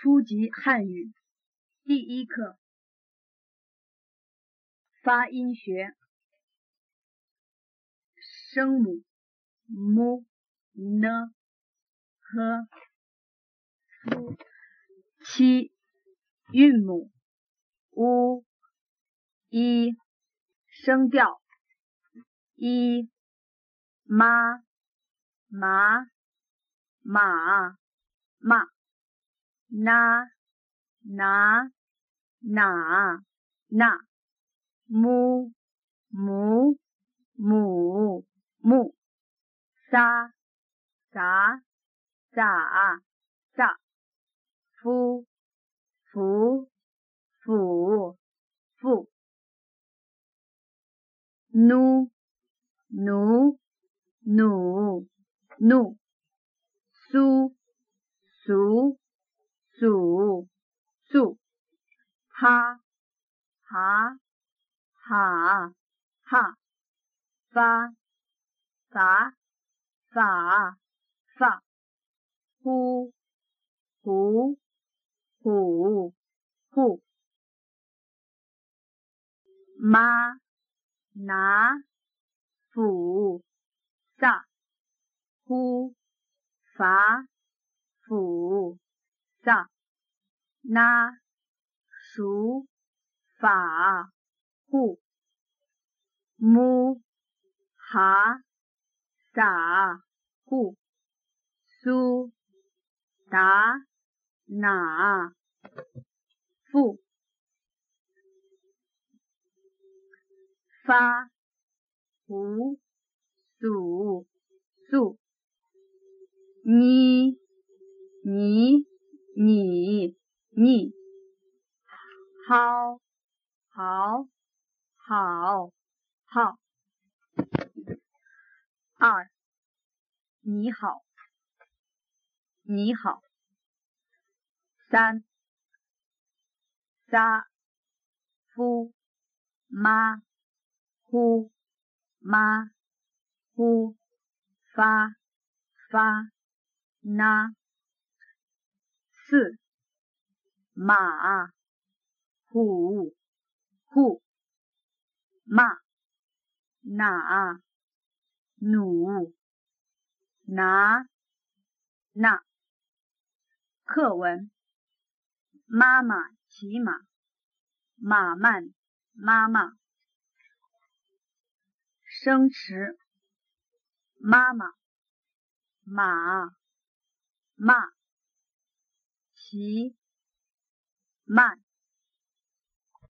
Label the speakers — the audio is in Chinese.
Speaker 1: 初级汉语第一课发音学声母 m、n、h、f 七韵母 u、一声调 i、妈、麻、马、嘛。那拿哪那木母母木撒撒咋咋夫福福父奴奴奴奴苏苏。数数，哈哈哈哈，发发发发，呼呼呼呼，妈拿斧撒呼伐斧。上那数法户木哈撒户苏达那富发胡数数你你。你你好好好好二你好你好三撒夫妈呼妈呼发发那。四马虎虎马哪努拿那课文妈妈骑马马慢妈妈生词妈妈马马。骑慢。